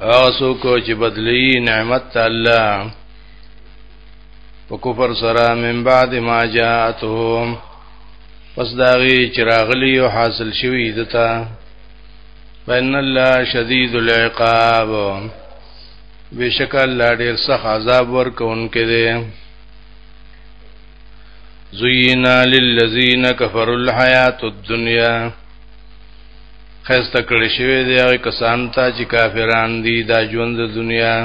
هغه څوک چې بدلی نعمت الله په کفر سره من بعد ما جاءتهم پس داغي چراغلی او حاصل شوی دتا بین الله شدید العقاب بشک الله ډیر سخت عذاب ورکوونکې دی زینا للذین کفروا الحیات الدنیا خسته کړی شوی دی هغه کسان ته چې کافران دي دا ژوند د دنیا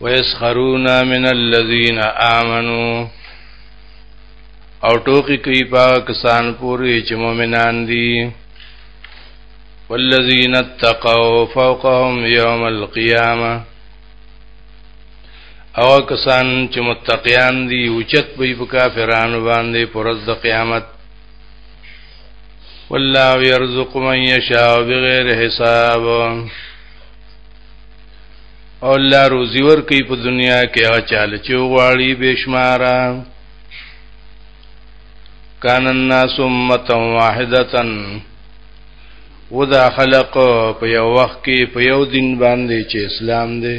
ويسخرون من الذين آمنوا او ټوکی کوي پاکستان پوری چې مؤمنان دي والذین اتقوا فوقهم یوم القیامه او کسان چې متقیان دي اوچت به په کافرانو باندې پرز د قیامت والله يرزق من يشاء بغیر حساب او الله روزي ور کوي په دنیا کې هغه چاله چې غواړي بشمارا کان الناس امه واحده ودا خلق په یو وخت کې په یو دین باندې چې اسلام دی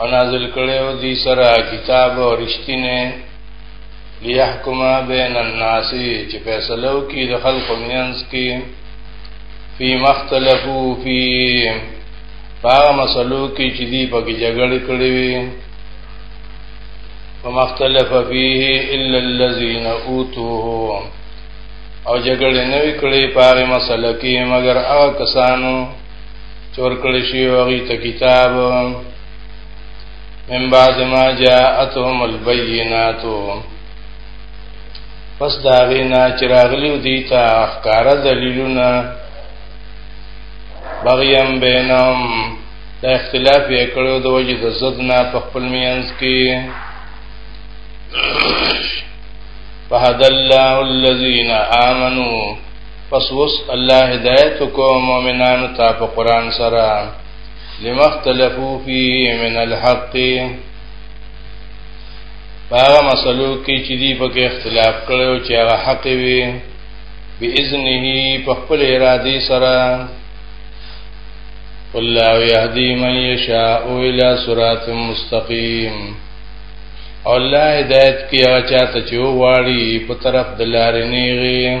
او نازل کړي او دې سره کتاب او رښتینه ليحكما بين الناس چې فیصله وکړي د خلق مینس کې فی مختلفو فی هغه مسلو کې چې دی په کې جګړه کړې وي ومختلف فيه الا الذين اوتوه او جګړه نه وکړي په هغه مسله کې مګر هغه کسانو چې ورکړی شي هغه ته کتاب من بعد ما جاءتهم البينات پس دا غینا چې راغلیو دي تا احکار دلیلونه بغیم بینهم دا اختلاف یې کړو د وجې د زد نه په خپل مینس کې فهد الله الذين آمنوا پس اوس الله هدایت کو مؤمنانو ته په قران سره لمختلفو فيه من الحق هغه مسلو کې چې دی په کې اختلاف کړو چې هغه حق وي باذنه په خپل اراده سره والله يهدي من يشاء الى صراط مستقيم الله هدایت کیا چاته چې وواړي په طرف د لارې نیغي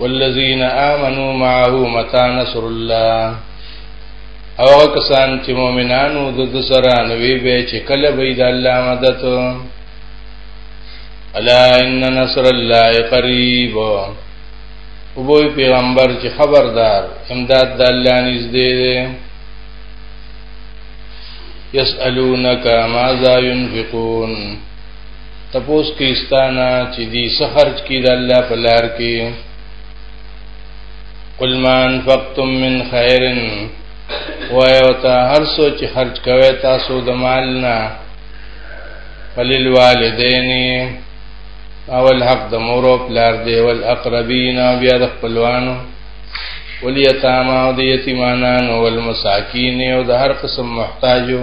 والذین آمنوا معه متى نصر الله او کسان چې مؤمنانو د سره نوې به چې کله به د الله مدد الا ان نصر الله قریب او بو پیغمبر چې خبردار امداد د الله نږدې دی یسالونک ماذا ينفقون تپوس کې استانا چې دې سخرج کې د الله په لار کې قل ما انفقتم من خير وایو ته هر څو چې خرج کوي تاسو د مال نه فلل والدین او الحق د مور او پلار دی او الاقربین او بیا د خپلوانو ولیتاما او د یتیمانان او المساکین او د هر قسم محتاجو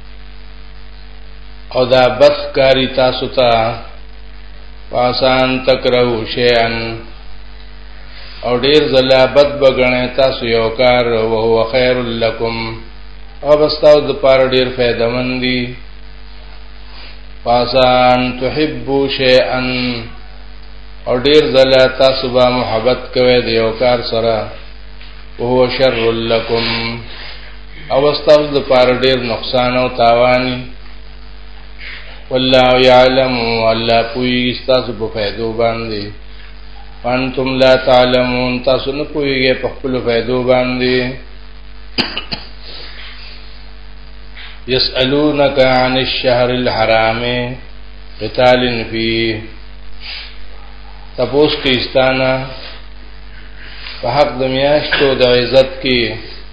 او دا بد کاری تاسو ته پاسان تکرو شیان او ډیر زلا بد بغنه تاسو یو کار او هو خیر لکم او بستاو د پار ډیر فائدہ مندي پاسان تحبو شیئن او ډیر زلا تاسو به محبت کوئ د یو کار سره او هو شر لکم او استاو د پاره ډیر نقصان او تاوان والله يعلم والله پوي تاسو په فائدو باندې وانتم لا تعلمون تاسو نه پويږئ په خپل فائدو باندې يسألونك عن الشهر الحرام قتال فيه تپوس کې استانه په حق د میاشتو د عزت کې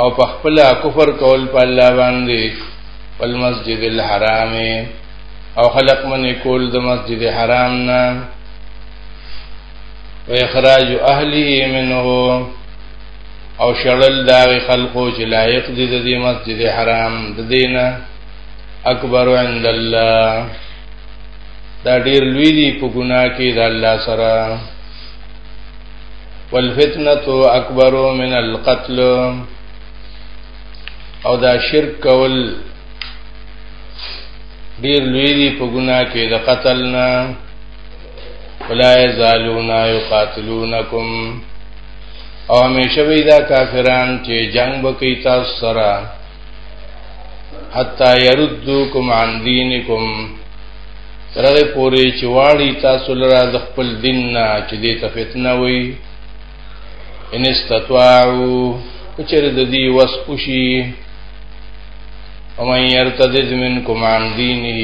او په خپل کفر کول په الله باندې په مسجد الحرام او خلق من کول د مسجد حرام نه و اخراج اهله منه او شړل دا خلقو چې لایق دي د دې مسجد حرام د دینه اکبر عند الله دا ډیر لوی دی په ګناه کې د الله سره والفتنه اکبر من القتل او دا شرک کول ډیر لوی دی په ګناه کې د قتل نه ولا یزالون یقاتلونکم او همیشه وی دا کافران چې جنگ وکي تاسو سره حتا يردوکم عن دینکم ترغه پورې چې واړی تاسو لره د خپل دین نه چې دې ته فتنه وي ان استطاعو کچر د دې وس پوشي ومن يرتد منكم عن دينه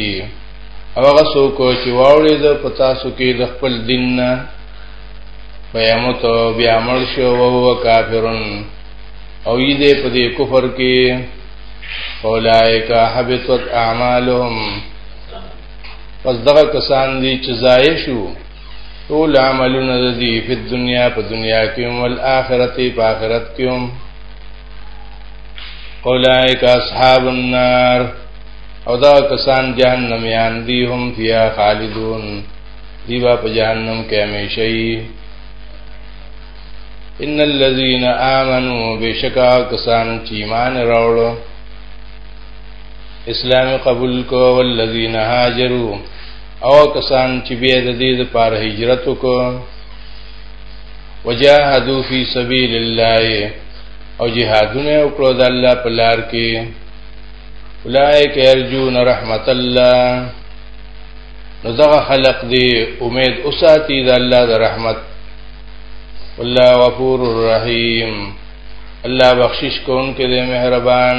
او هغه څوک چې واوړي د پتا سو کې د خپل دین نه پیامت بیا مړ شو او هو کافرون او یې دې په دې کفر کې اولائک حبطت اعمالهم پس دغه کسان دي چې ضایع شو ټول عملونه د دې په دنیا په دنیا کې او آخرت په آخرت کې هم اولائک اصحاب النار او دا کسان جهنم یان دي هم فیا خالدون دی با په جهنم کې همیشه ان الذين امنوا بشکا کسان چې ایمان راوړل اسلام قبول کو والذین هاجروا او کسان چې بیا د دې لپاره هجرت وکړو وجاهدوا فی سبیل الله او جهادونه وکړو د الله په لار کې اولئک یرجون رحمت الله نو دغه خلق دی امید اوساتی د الله د رحمت والله غفور الرحیم الله بخشش کون کې دی مهربان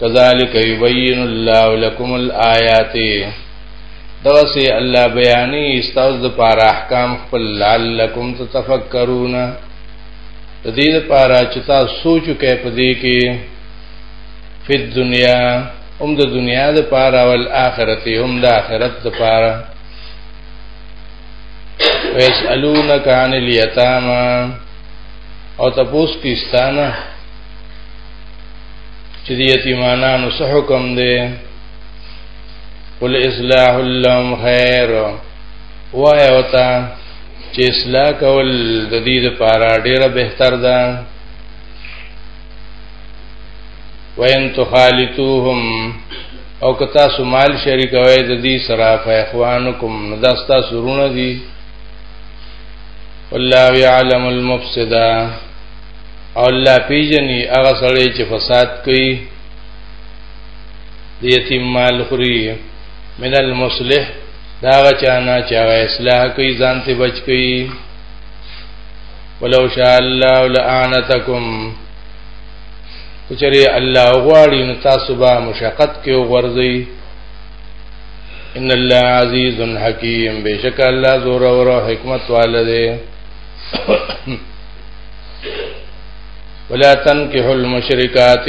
کذالک یبین الله لكم الآیات دوسی الله بیانی استاز د پار احکام خپل لعلکم تتفکرون د دې لپاره چې تاسو سوچ وکړئ په دې کې په دنیا هم د دنیا د پاره او آخرت هم د آخرت د پاره ویسالونک عن الیتاما او تاسو کې ستانه چې د یتیمانو څه حکم دی قل اصلاح لهم خیر وای او تا چې اصلاح کول د دې لپاره ډیره بهتر ده وین تخالطوهم او که تاسو مال شریک وای د دې سره فاخوانکم نداستا سرونه دي والله يعلم المفسدا او الله پیجنی هغه سړی چې فساد کوي د یتیم مال خوري من المصلح دا غچانا چې هغه اصلاح کوي ځان ته بچ کوي ولو شاء الله لعنتکم کچری الله غواړي نو تاسو به مشقت کې وغورځي ان الله عزیز حکیم بشک الله زور او حکمت والده ولا تنكحوا المشركات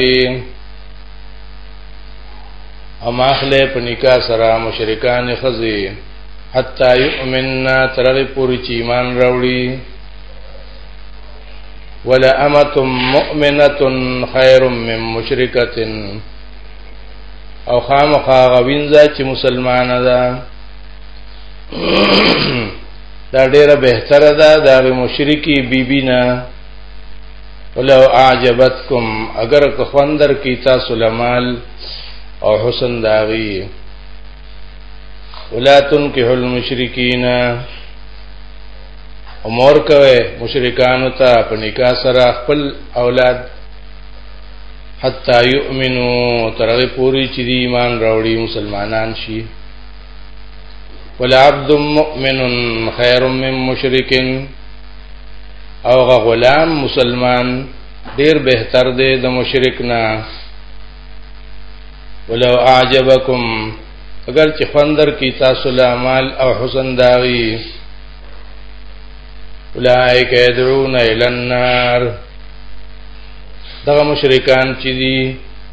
او ماخله په نکاح سره مشرکان خزي حتا يؤمننا ترغه پوری چې ایمان راوړي ولا امه مؤمنه خير من مشرکه او خامخا غوینځه چې مسلمانه ده دا ډیره بهتره ده دا مشرکی بیبی نه ولو اعجبتکم اگر که خوندر کی تاسو لمال او حسن داغي ولا تنكحوا المشرکین امور کوي مشرکانو ته په نکاح سره خپل اولاد حتا یؤمنو ترغه پوری چې ایمان راوړي مسلمانان شي ولعبد مؤمن خیر من مشرک او غلام مسلمان ډیر بهتر دی د مشرک نه ولو اعجبکم اگر چې خوندر کی تاسو له مال او حسن داوی اولائک يدعون الى النار دغه مشرکان چې دي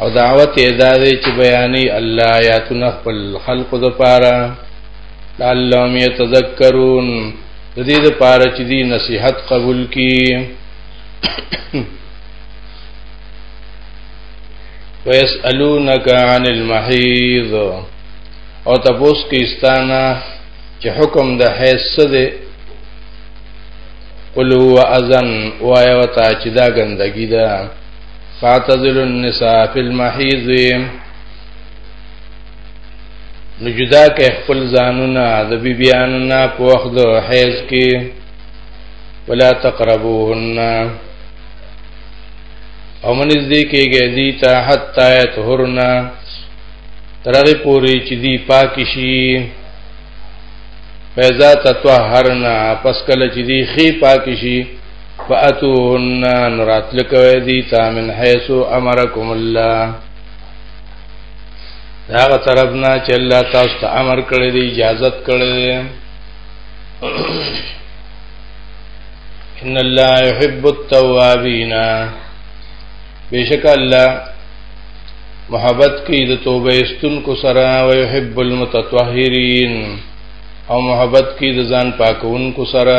او دعوت یې دا دی چې بیانې الله آیاتونه خپل خلق د پاره لعلهم یتذکرون د دې د پاره چې دی نصیحت قبول کړي ويسالونك عن المحيض او تاسو کې استانا چې حکم د حیض څه دی قل هو اذن وایو ته چې دا ګندګی ده فاعتزل النساء فی المحیض نو جدا کې خپل ځانونه د بیبیانو نه په وخت د حیض کې ولا تقربوهن او منځ دې کېږي دي ته حتا يطهرنا ترغه پوری چې دی پاک شي فیضا تطهرنا پس کله چې دی خې پاک شي فاتوهن نراتل کوي دي تا من حيث امركم الله داغه طرف نه چې الله تاسو ته امر کړی دی اجازه کړی دی ان الله يحب التوابين بشک الله محبت کوي د توبه استونکو سره او يحب المتطهرين او محبت کوي د ځان پاکونکو سره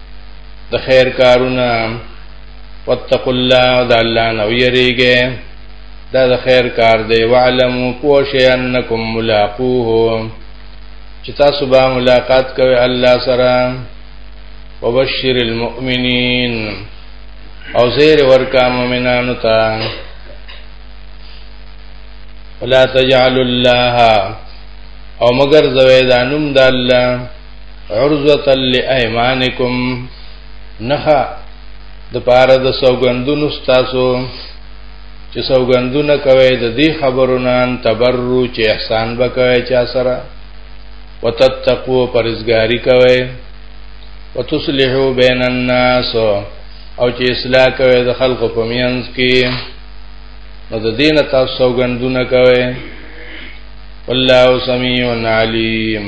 د خیر کارونه واتقوا الله د الله نو یریږي دا د خیر کار دی وعلموا پوښی انکم ملاقوه چې تاسو به ملاقات کوي الله سره وبشر المؤمنین او زیر ورکا مؤمنانو ته ولا تجعل الله او مگر زویدانم د الله عرضه لایمانکم نخا د پاره د سوګندونو تاسو چې سوګندونه کوي د دې خبرو نن تبرو چې احسان وکوي چا سره وتتقو پرزګاری کوي وتصلحو بین الناس او چې اصلاح کوي د خلکو په میانس کې نو د دین تاسو سوګندونه کوي والله سميع عليم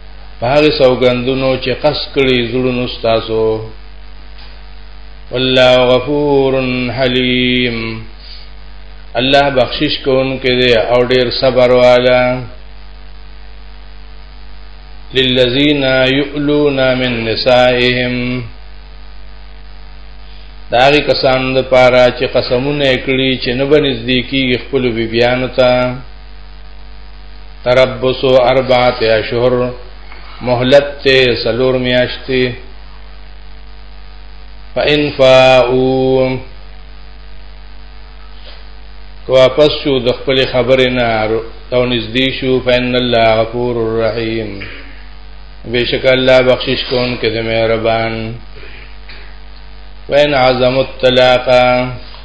په هغه سوګندونو چې قص کړي زړونو تاسو والله غفور حلیم الله بخشش کوونکی دی او ډیر صبر والا للذین یؤلون من نسائهم داغی کسان د پاره چې قسمونه کړی چې نه بنزدیکی خپل بیبیانو ته تربصو اربعه اشهر مهلت ته سلور میاشتي فإن فاؤوا کو واپس شو د خپل خبرې نه او نږدې شو فإن الله غفور رحیم بشک الله بخشش کون کې د مهربان وین عظمت طلاقا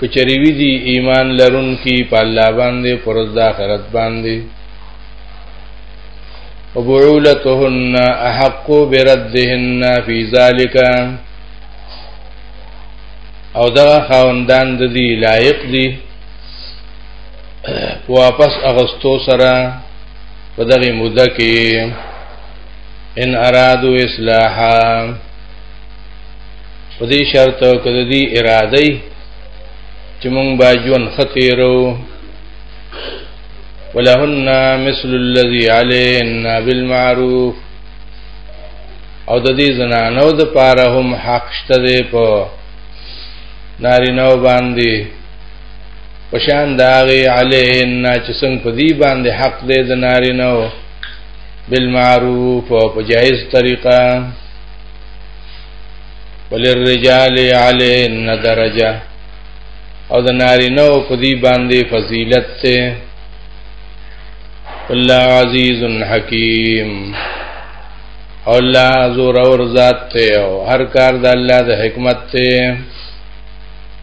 کچری وی دی ایمان لرون کی په الله باندې پرز د آخرت باندې وبعولتهن احق بردهن فی ذالک او دا خوندان د دی لایق دی واپس اغستو سره په دغه موده کې ان ارادو اصلاحا په دې شرط کې د دې اراده چې مونږ به ژوند خطیرو ولهن مثل الذي علينا بالمعروف او د دې زنانو د پاره هم حق شته دی په نارینو باندې پشان داغي عليهن چې څنګه په دې باندې حق دی د نارینو بالمعروف او په جائز طریقه وللرجال علیهن درجه او د نارینه او په دې باندې فضیلت ته الله عزیز حکیم او الله زور اور ذات ته او هر کار د الله د حکمت ته